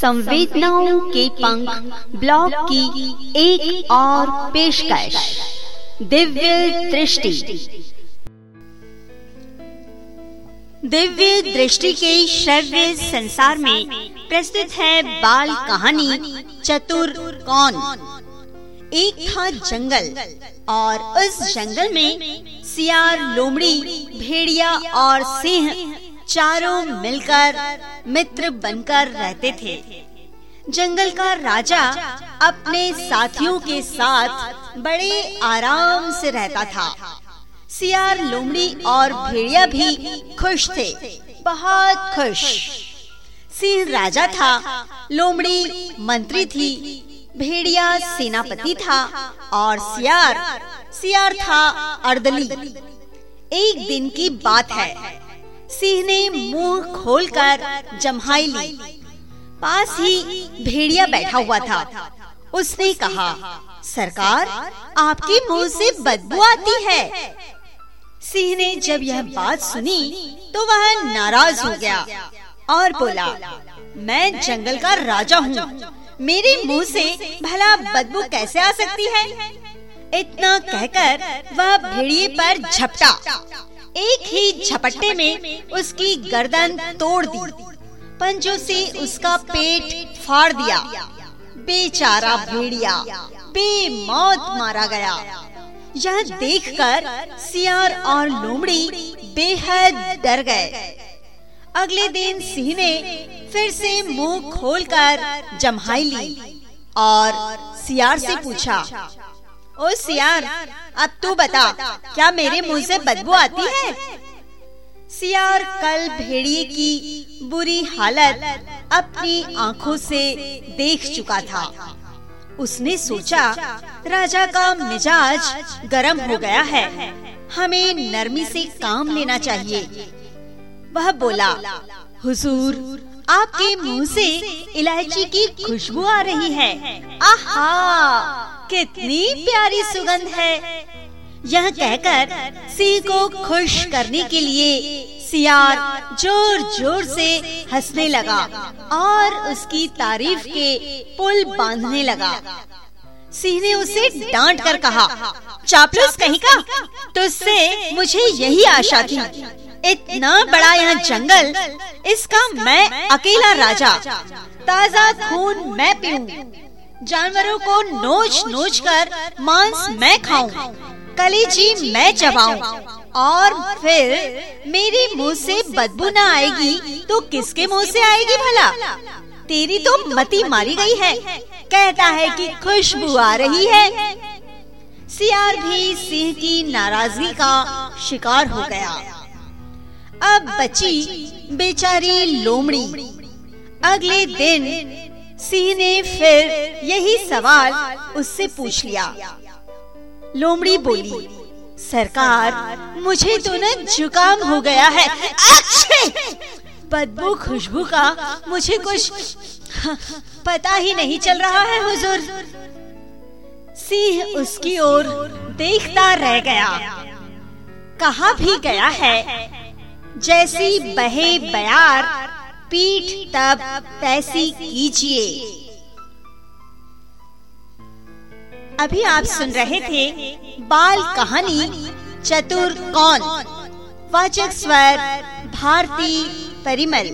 संवेदनाओं के पंख ब्लॉग की एक और पेशकश। दिव्य दृष्टि। दिव्य दृष्टि के श्रव्य संसार में प्रस्तुत है बाल कहानी चतुर कौन? एक था जंगल और उस जंगल में सियार, लोमड़ी, भेड़िया और सिंह चारों मिलकर मित्र बनकर रहते थे। जंगल का राजा अपने साथियों के साथ बड़े आराम से रहता था। सियार लोमड़ी और भेड़िया भी खुश थे, बहुत खुश। सिंह राजा था, लोमड़ी मंत्री थी, भेड़िया सेनापति था और सियार सियार था अर्दली। एक दिन की बात है सिंह ने मुँह खोलकर जम्हाई ली। पास ही भेड़िया बैठा हुआ था। उसने कहा, सरकार, आपके मुँह से बदबू आती है। सिंह ने जब यह बात सुनी तो वह नाराज़ हो गया और बोला, मैं जंगल का राजा हूँ। मेरे मुँह से भला बदबू कैसे आ सकती है? इतना कहकर वह भेड़िए पर झपटा। एक ही झपट्टे में उसकी गर्दन तोड़ दी। पंजों से उसका पेट फाड़ दिया। बेचारा भेड़िया, बेमौत मारा गया। यह देखकर सियार और लोमड़ी बेहद डर गए। अगले दिन सिंह ने फिर से मुँह खोलकर जम्हाई ली और सियार से पूछा ओ सियार अब तू बता, क्या मेरे मुँह से बदबू आती है? सियार कल भेड़िए की बुरी हालत अपनी आँखों से देख चुका था। उसने सोचा, राजा का मिजाज गर्म हो गया है, हमें नरमी से काम लेना चाहिए। वह बोला, हुजूर, आपके मुँह से इलायची की खुशबू आ रही है। आहा! कितनी प्यारी सुगंध है। यह कहकर सिंह को खुश करने के लिए सियार ज़ोर ज़ोर से हंसने लगा और उसकी तारीफ़ के पुल बांधने लगा। सिंह ने उसे डांट कर कहा, चापलूस कहीं का? तुझसे मुझे यही आशा थी। इतना बड़ा यह जंगल, इसका मैं अकेला राजा। ताज़ा खून मैं पीऊं। जानवरों को नोच नोच कर मांस मैं खाऊं, कलेजी मैं चबाऊं और फिर मेरे मुँह से बदबू न आएगी तो किसके मुँह से आएगी भला? तेरी तो मती मारी गई है कहता है कि खुशबू आ रही है। सियार भी सिंह की नाराज़गी का शिकार हो गया। अब बची बेचारी लोमड़ी। अगले दिन सिंह ने फिर यही सवाल उससे पूछ लिया। लोमड़ी बोली, सरकार, मुझे तो न जुकाम हो गया है। बदबू खुशबू का मुझे कुछ पता ही नहीं चल रहा है, हुजूर। सिंह उसकी ओर देखता रह गया। कहा भी गया है, जैसी बहे बयार पीठ तब तैसी कीजिए। अभी आप सुन रहे थे बाल कहानी चतुर कौन? वाचक स्वर भारती परिमल।